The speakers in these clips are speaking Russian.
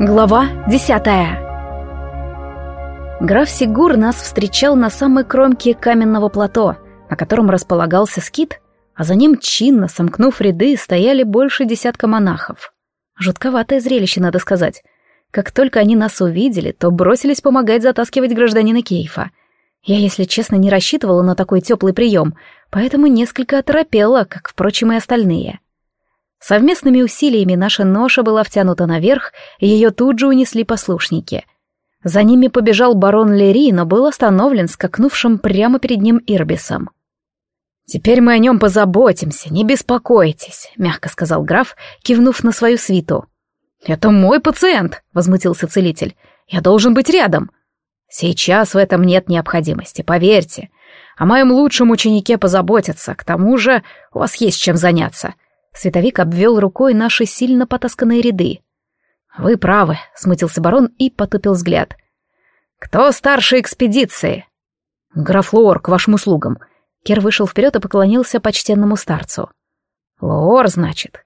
Глава десятая Граф Сигур нас встречал на самой кромке каменного плато, на котором располагался скит, а за ним чинно, сомкнув ряды, стояли больше десятка монахов. Жутковатое зрелище, надо сказать. Как только они нас увидели, то бросились помогать затаскивать гражданина Кейфа. Я, если честно, не рассчитывала на такой теплый прием, поэтому несколько оторопела, как, впрочем, и остальные. Совместными усилиями наша ноша была втянута наверх, и ее тут же унесли послушники. За ними побежал барон Лери, но был остановлен скакнувшим прямо перед ним Ирбисом. «Теперь мы о нем позаботимся, не беспокойтесь», — мягко сказал граф, кивнув на свою свиту. «Это мой пациент», — возмутился целитель. «Я должен быть рядом». «Сейчас в этом нет необходимости, поверьте. О моем лучшем ученике позаботятся, к тому же у вас есть чем заняться». Световик обвел рукой наши сильно потасканные ряды. «Вы правы», — смутился барон и потупил взгляд. «Кто старше экспедиции?» «Граф Лоор, к вашим услугам». Кер вышел вперед и поклонился почтенному старцу. «Лоор, значит?»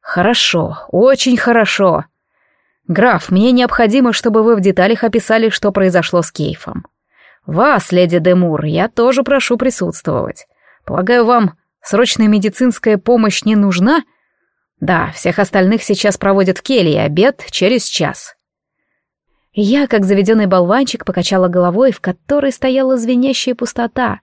«Хорошо, очень хорошо. Граф, мне необходимо, чтобы вы в деталях описали, что произошло с Кейфом. Вас, леди Демур, я тоже прошу присутствовать. Полагаю, вам Срочная медицинская помощь не нужна? Да, всех остальных сейчас проводят в келье, обед через час. Я, как заведенный болванчик, покачала головой, в которой стояла звенящая пустота.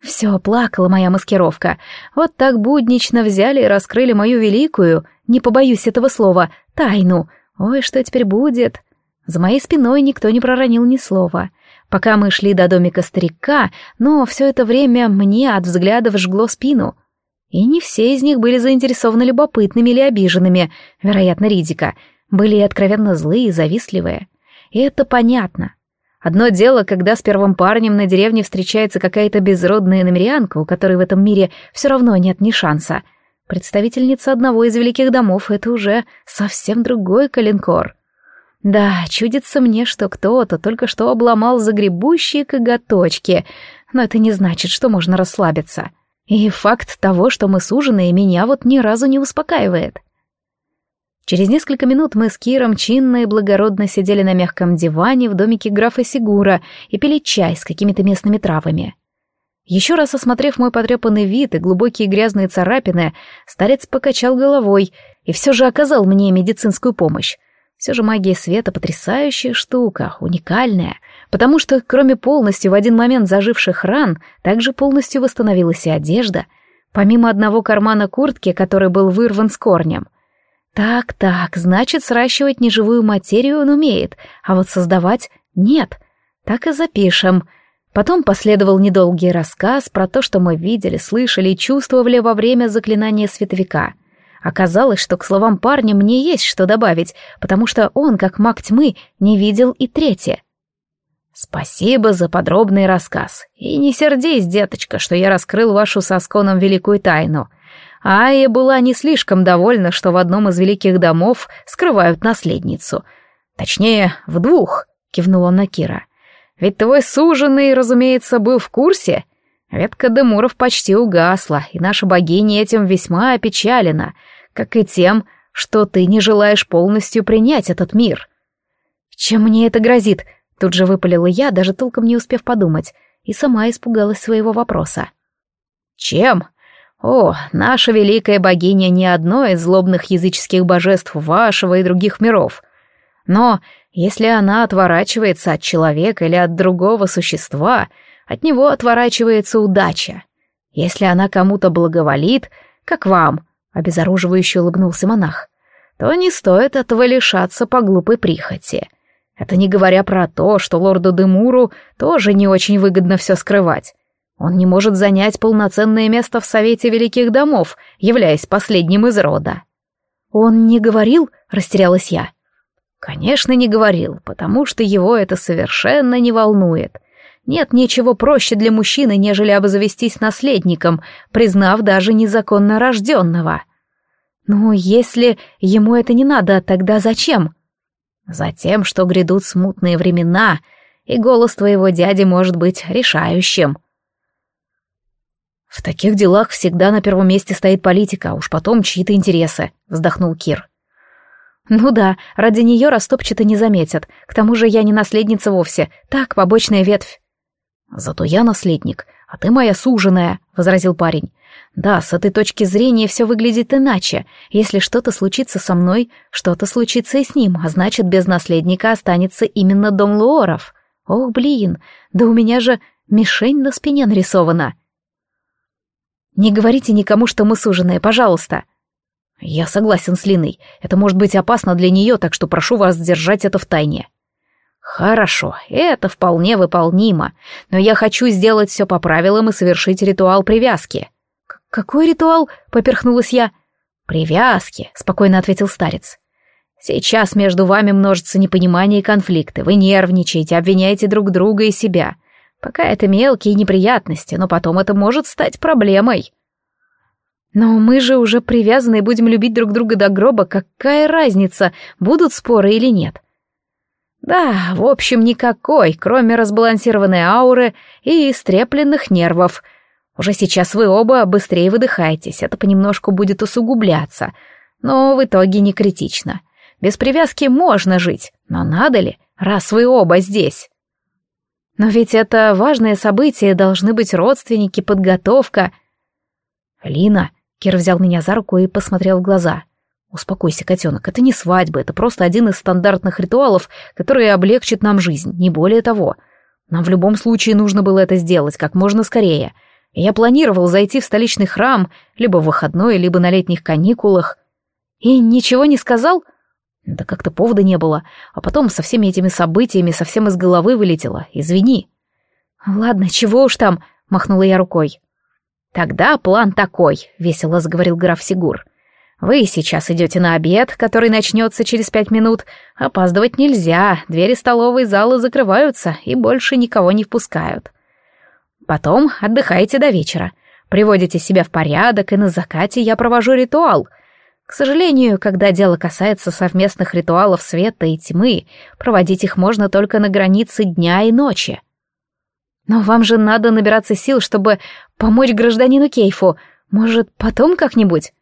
Все, плакала моя маскировка. Вот так буднично взяли и раскрыли мою великую, не побоюсь этого слова, тайну. Ой, что теперь будет? За моей спиной никто не проронил ни слова пока мы шли до домика старика, но все это время мне от взглядов жгло спину. И не все из них были заинтересованы любопытными или обиженными, вероятно, Ридика, были и откровенно злые и завистливые. И это понятно. Одно дело, когда с первым парнем на деревне встречается какая-то безродная намерянка, у которой в этом мире все равно нет ни шанса. Представительница одного из великих домов — это уже совсем другой калинкор. Да, чудится мне, что кто-то только что обломал загребущие коготочки, но это не значит, что можно расслабиться. И факт того, что мы суженые, меня вот ни разу не успокаивает. Через несколько минут мы с Киром чинно и благородно сидели на мягком диване в домике графа Сигура и пили чай с какими-то местными травами. Еще раз осмотрев мой потрепанный вид и глубокие грязные царапины, старец покачал головой и все же оказал мне медицинскую помощь. Все же магия света — потрясающая штука, уникальная, потому что, кроме полностью в один момент заживших ран, также полностью восстановилась и одежда, помимо одного кармана куртки, который был вырван с корнем. Так-так, значит, сращивать неживую материю он умеет, а вот создавать — нет. Так и запишем. Потом последовал недолгий рассказ про то, что мы видели, слышали и чувствовали во время заклинания световика — Оказалось, что к словам парня мне есть что добавить, потому что он, как маг тьмы, не видел и третье. «Спасибо за подробный рассказ. И не сердись, деточка, что я раскрыл вашу со Сконом великую тайну. Ая была не слишком довольна, что в одном из великих домов скрывают наследницу. Точнее, в двух», — кивнул он на Кира. «Ведь твой суженый, разумеется, был в курсе. Ветка Демуров почти угасла, и наша богиня этим весьма опечалена, как и тем, что ты не желаешь полностью принять этот мир. Чем мне это грозит? Тут же выпалила я, даже толком не успев подумать, и сама испугалась своего вопроса. Чем? О, наша великая богиня не одно из злобных языческих божеств вашего и других миров. Но если она отворачивается от человека или от другого существа, от него отворачивается удача. Если она кому-то благоволит, как вам, обезоруживающе улыбнулся монах, то не стоит этого лишаться по глупой прихоти. Это не говоря про то, что лорду Демуру тоже не очень выгодно все скрывать. Он не может занять полноценное место в Совете Великих Домов, являясь последним из рода. «Он не говорил?» — растерялась я. «Конечно, не говорил, потому что его это совершенно не волнует. Нет ничего проще для мужчины, нежели обзавестись наследником, признав даже незаконно рожденного. Ну, если ему это не надо, тогда зачем? Затем, что грядут смутные времена, и голос твоего дяди может быть решающим. В таких делах всегда на первом месте стоит политика, а уж потом чьи-то интересы, вздохнул Кир. Ну да, ради нее растопчато не заметят. К тому же я не наследница вовсе. Так, побочная ветвь. Зато я наследник, а ты моя суженая, возразил парень. Да, с этой точки зрения все выглядит иначе. Если что-то случится со мной, что-то случится и с ним, а значит, без наследника останется именно дом Луоров. Ох, блин, да у меня же мишень на спине нарисована. Не говорите никому, что мы суженые, пожалуйста. Я согласен с Линой. Это может быть опасно для нее, так что прошу вас держать это в тайне. Хорошо, это вполне выполнимо, но я хочу сделать все по правилам и совершить ритуал привязки. «Какой ритуал?» — поперхнулась я. «Привязки», — спокойно ответил старец. «Сейчас между вами множится непонимание и конфликты. Вы нервничаете, обвиняете друг друга и себя. Пока это мелкие неприятности, но потом это может стать проблемой». «Но мы же уже привязаны и будем любить друг друга до гроба. Какая разница, будут споры или нет?» «Да, в общем, никакой, кроме разбалансированной ауры и истрепленных нервов», уже сейчас вы оба быстрее выдыхаетесь, это понемножку будет усугубляться, но в итоге не критично. Без привязки можно жить, но надо ли, раз вы оба здесь? Но ведь это важное событие, должны быть родственники, подготовка. Лина, Кир взял меня за руку и посмотрел в глаза. Успокойся, котенок, это не свадьба, это просто один из стандартных ритуалов, который облегчит нам жизнь, не более того. Нам в любом случае нужно было это сделать как можно скорее — я планировал зайти в столичный храм либо в выходной, либо на летних каникулах. И ничего не сказал? Да как-то повода не было. А потом со всеми этими событиями совсем из головы вылетело. Извини. Ладно, чего уж там, махнула я рукой. Тогда план такой, весело заговорил граф Сигур. Вы сейчас идете на обед, который начнется через пять минут. Опаздывать нельзя, двери столовой зала закрываются и больше никого не впускают. Потом отдыхаете до вечера, приводите себя в порядок, и на закате я провожу ритуал. К сожалению, когда дело касается совместных ритуалов света и тьмы, проводить их можно только на границе дня и ночи. Но вам же надо набираться сил, чтобы помочь гражданину Кейфу. Может, потом как-нибудь?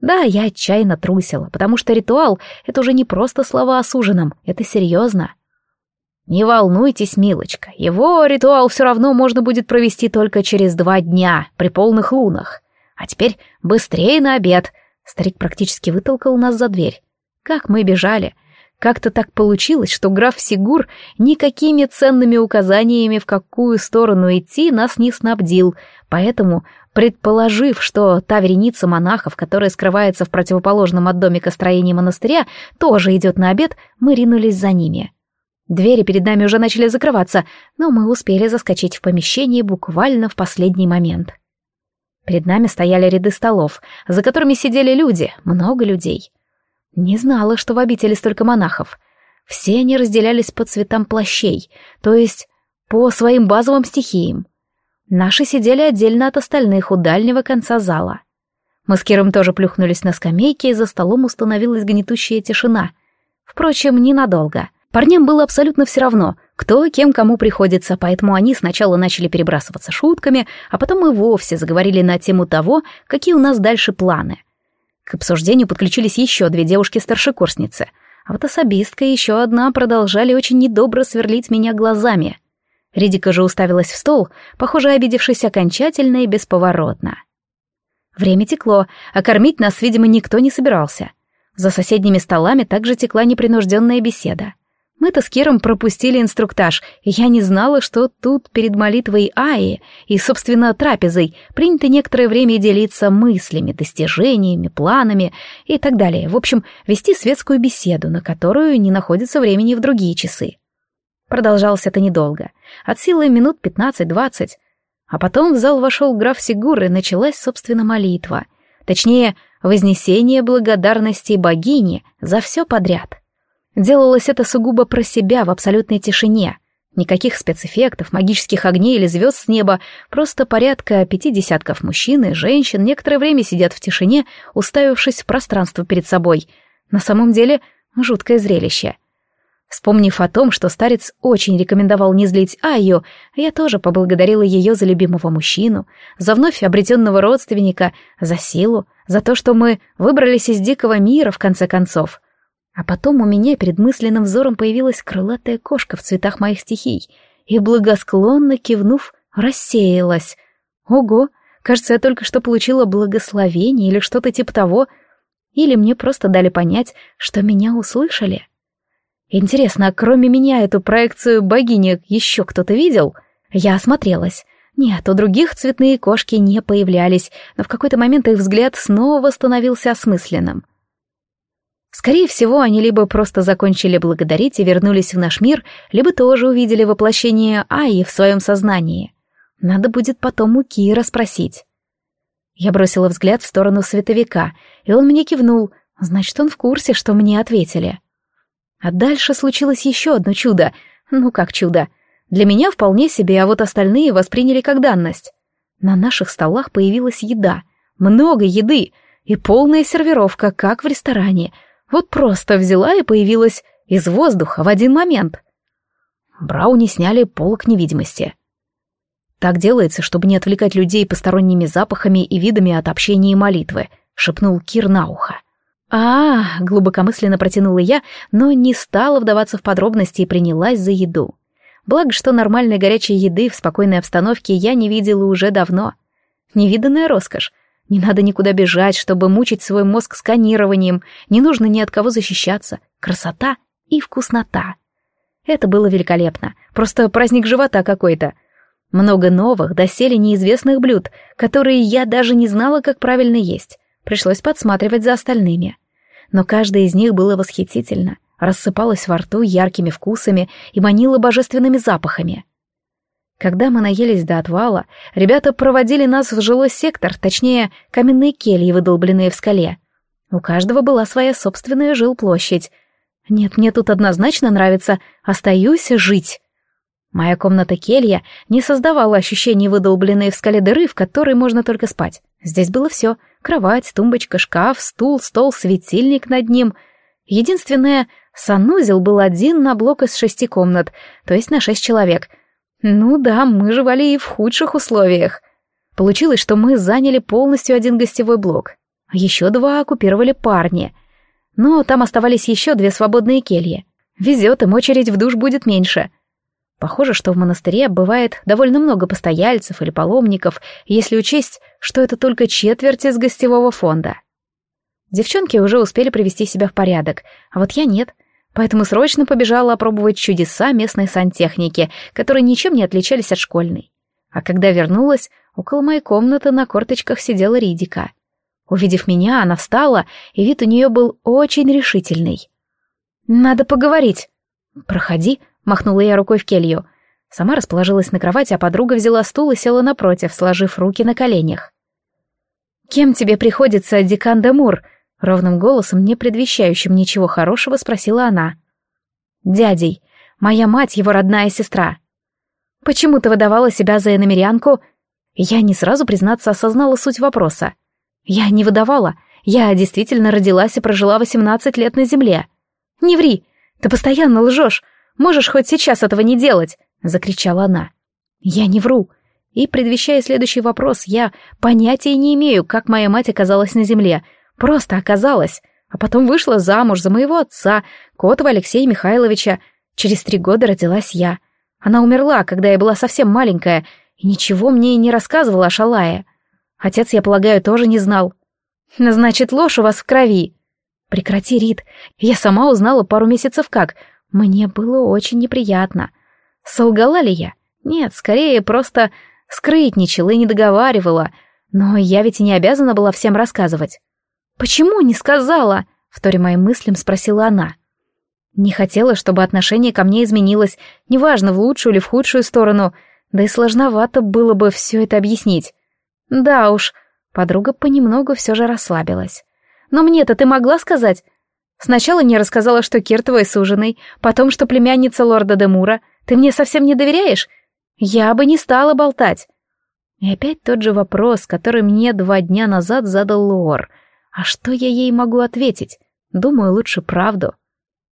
Да, я отчаянно трусила, потому что ритуал — это уже не просто слова о суженом, это серьезно. «Не волнуйтесь, милочка, его ритуал все равно можно будет провести только через два дня, при полных лунах. А теперь быстрее на обед!» Старик практически вытолкал нас за дверь. Как мы бежали! Как-то так получилось, что граф Сигур никакими ценными указаниями, в какую сторону идти, нас не снабдил, поэтому, предположив, что та вереница монахов, которая скрывается в противоположном от домика строении монастыря, тоже идет на обед, мы ринулись за ними. Двери перед нами уже начали закрываться, но мы успели заскочить в помещение буквально в последний момент. Перед нами стояли ряды столов, за которыми сидели люди, много людей. Не знала, что в обители столько монахов. Все они разделялись по цветам плащей, то есть по своим базовым стихиям. Наши сидели отдельно от остальных у дальнего конца зала. Мы с Киром тоже плюхнулись на скамейке, и за столом установилась гнетущая тишина. Впрочем, ненадолго. Парням было абсолютно все равно, кто кем кому приходится, поэтому они сначала начали перебрасываться шутками, а потом и вовсе заговорили на тему того, какие у нас дальше планы. К обсуждению подключились еще две девушки-старшекурсницы, а вот особистка и еще одна продолжали очень недобро сверлить меня глазами. Ридика же уставилась в стол, похоже, обидевшись окончательно и бесповоротно. Время текло, а кормить нас, видимо, никто не собирался. За соседними столами также текла непринужденная беседа. Мы-то с Киром пропустили инструктаж, и я не знала, что тут перед молитвой Аи и, собственно, трапезой принято некоторое время делиться мыслями, достижениями, планами и так далее. В общем, вести светскую беседу, на которую не находится времени в другие часы. Продолжалось это недолго. От силы минут пятнадцать-двадцать. А потом в зал вошел граф Сигур, и началась, собственно, молитва. Точнее, вознесение благодарности богине за все подряд — Делалось это сугубо про себя в абсолютной тишине. Никаких спецэффектов, магических огней или звезд с неба, просто порядка пяти десятков мужчин и женщин некоторое время сидят в тишине, уставившись в пространство перед собой. На самом деле, жуткое зрелище. Вспомнив о том, что старец очень рекомендовал не злить Айю, я тоже поблагодарила ее за любимого мужчину, за вновь обретенного родственника, за силу, за то, что мы выбрались из дикого мира, в конце концов. А потом у меня перед мысленным взором появилась крылатая кошка в цветах моих стихий и, благосклонно кивнув, рассеялась. Ого, кажется, я только что получила благословение или что-то типа того. Или мне просто дали понять, что меня услышали. Интересно, а кроме меня эту проекцию богини еще кто-то видел? Я осмотрелась. Нет, у других цветные кошки не появлялись, но в какой-то момент их взгляд снова становился осмысленным. Скорее всего, они либо просто закончили благодарить и вернулись в наш мир, либо тоже увидели воплощение Аи в своем сознании. Надо будет потом у Кира спросить. Я бросила взгляд в сторону световика, и он мне кивнул, значит, он в курсе, что мне ответили. А дальше случилось еще одно чудо. Ну как чудо? Для меня вполне себе, а вот остальные восприняли как данность. На наших столах появилась еда. Много еды. И полная сервировка, как в ресторане — вот просто взяла и появилась из воздуха в один момент. Брауни сняли полок невидимости. Так делается, чтобы не отвлекать людей посторонними запахами и видами от общения и молитвы, шепнул Кир на ухо. А, глубокомысленно протянула я, но не стала вдаваться в подробности и принялась за еду. Благо, что нормальной горячей еды в спокойной обстановке я не видела уже давно. Невиданная роскошь, не надо никуда бежать, чтобы мучить свой мозг сканированием, не нужно ни от кого защищаться. Красота и вкуснота. Это было великолепно, просто праздник живота какой-то. Много новых, доселе неизвестных блюд, которые я даже не знала, как правильно есть. Пришлось подсматривать за остальными. Но каждое из них было восхитительно, рассыпалось во рту яркими вкусами и манило божественными запахами. Когда мы наелись до отвала, ребята проводили нас в жилой сектор, точнее, каменные кельи, выдолбленные в скале. У каждого была своя собственная жилплощадь. Нет, мне тут однозначно нравится «остаюсь жить». Моя комната-келья не создавала ощущения выдолбленной в скале дыры, в которой можно только спать. Здесь было все — кровать, тумбочка, шкаф, стул, стол, светильник над ним. Единственное, санузел был один на блок из шести комнат, то есть на шесть человек — ну да, мы жевали и в худших условиях. Получилось, что мы заняли полностью один гостевой блок. Еще два оккупировали парни. Но там оставались еще две свободные кельи. Везет, им очередь в душ будет меньше. Похоже, что в монастыре бывает довольно много постояльцев или паломников, если учесть, что это только четверть из гостевого фонда. Девчонки уже успели привести себя в порядок, а вот я нет — Поэтому срочно побежала опробовать чудеса местной сантехники, которые ничем не отличались от школьной. А когда вернулась, около моей комнаты на корточках сидела Ридика. Увидев меня, она встала, и вид у нее был очень решительный. «Надо поговорить». «Проходи», — махнула я рукой в келью. Сама расположилась на кровати, а подруга взяла стул и села напротив, сложив руки на коленях. «Кем тебе приходится, Дикан де Мур?» Ровным голосом, не предвещающим ничего хорошего, спросила она. «Дядей. Моя мать его родная сестра. Почему ты выдавала себя за иномерянку?» Я не сразу, признаться, осознала суть вопроса. Я не выдавала. Я действительно родилась и прожила 18 лет на земле. «Не ври! Ты постоянно лжешь! Можешь хоть сейчас этого не делать!» — закричала она. «Я не вру!» И, предвещая следующий вопрос, я понятия не имею, как моя мать оказалась на земле, Просто оказалось. А потом вышла замуж за моего отца, Котова Алексея Михайловича. Через три года родилась я. Она умерла, когда я была совсем маленькая, и ничего мне не рассказывала о Шалае. Отец, я полагаю, тоже не знал. Значит, ложь у вас в крови. Прекрати, Рит. Я сама узнала пару месяцев как. Мне было очень неприятно. Солгала ли я? Нет, скорее просто скрытничала и не договаривала. Но я ведь и не обязана была всем рассказывать. «Почему не сказала?» — вторя моим мыслям спросила она. Не хотела, чтобы отношение ко мне изменилось, неважно, в лучшую или в худшую сторону, да и сложновато было бы все это объяснить. Да уж, подруга понемногу все же расслабилась. Но мне-то ты могла сказать? Сначала не рассказала, что Кир твой суженый, потом, что племянница лорда Демура. Ты мне совсем не доверяешь? Я бы не стала болтать. И опять тот же вопрос, который мне два дня назад задал Лор — а что я ей могу ответить? Думаю, лучше правду.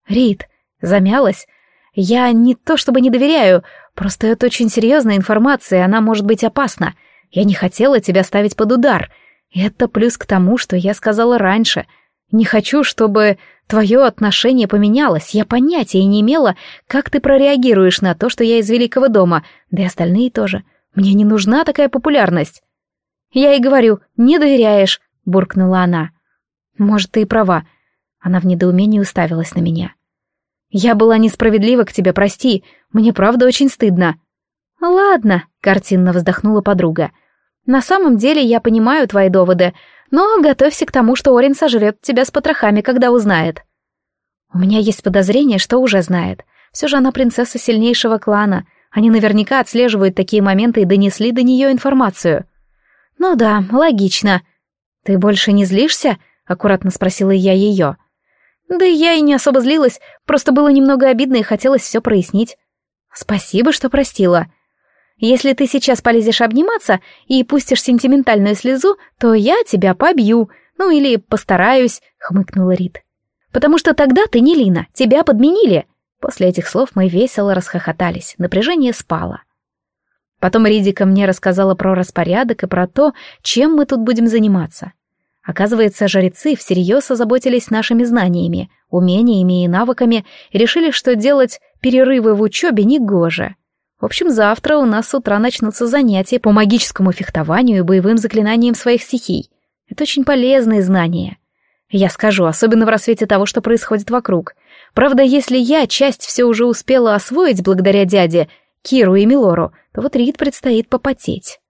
Рид, замялась. Я не то чтобы не доверяю, просто это очень серьезная информация, и она может быть опасна. Я не хотела тебя ставить под удар. Это плюс к тому, что я сказала раньше. Не хочу, чтобы Твое отношение поменялось, я понятия не имела, как ты прореагируешь на то, что я из Великого дома, да и остальные тоже. Мне не нужна такая популярность. Я и говорю, не доверяешь, буркнула она. Может, ты и права. Она в недоумении уставилась на меня. Я была несправедлива к тебе, прости. Мне правда очень стыдно. Ладно, картинно вздохнула подруга. На самом деле я понимаю твои доводы, но готовься к тому, что Орин сожрет тебя с потрохами, когда узнает. У меня есть подозрение, что уже знает. Все же она принцесса сильнейшего клана. Они наверняка отслеживают такие моменты и донесли до нее информацию. Ну да, логично. Ты больше не злишься? Аккуратно спросила я ее. Да я и не особо злилась, просто было немного обидно и хотелось все прояснить. Спасибо, что простила. Если ты сейчас полезешь обниматься и пустишь сентиментальную слезу, то я тебя побью, ну или постараюсь», — хмыкнула Рит. «Потому что тогда ты не Лина, тебя подменили». После этих слов мы весело расхохотались, напряжение спало. Потом Ридика мне рассказала про распорядок и про то, чем мы тут будем заниматься. Оказывается, жрецы всерьез озаботились нашими знаниями, умениями и навыками и решили, что делать перерывы в учебе негоже. В общем, завтра у нас с утра начнутся занятия по магическому фехтованию и боевым заклинаниям своих стихий. Это очень полезные знания. Я скажу, особенно в рассвете того, что происходит вокруг. Правда, если я часть все уже успела освоить благодаря дяде, Киру и Милору, то вот Рид предстоит попотеть.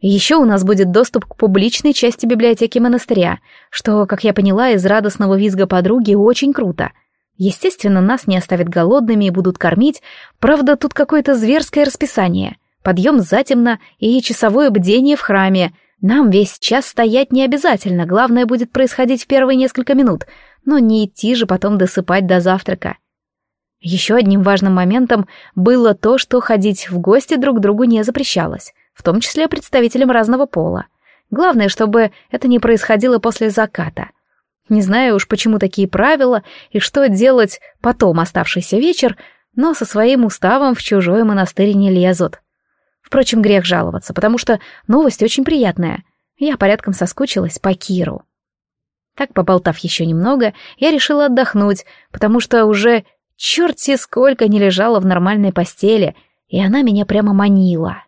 Еще у нас будет доступ к публичной части библиотеки монастыря, что, как я поняла из радостного визга подруги, очень круто — Естественно, нас не оставят голодными и будут кормить, правда, тут какое-то зверское расписание. Подъем затемно и часовое бдение в храме. Нам весь час стоять не обязательно, главное будет происходить в первые несколько минут, но не идти же потом досыпать до завтрака. Еще одним важным моментом было то, что ходить в гости друг другу не запрещалось, в том числе представителям разного пола. Главное, чтобы это не происходило после заката — не знаю уж, почему такие правила и что делать потом оставшийся вечер, но со своим уставом в чужой монастырь не лезут. Впрочем, грех жаловаться, потому что новость очень приятная. Я порядком соскучилась по Киру. Так, поболтав еще немного, я решила отдохнуть, потому что уже черти сколько не лежала в нормальной постели, и она меня прямо манила.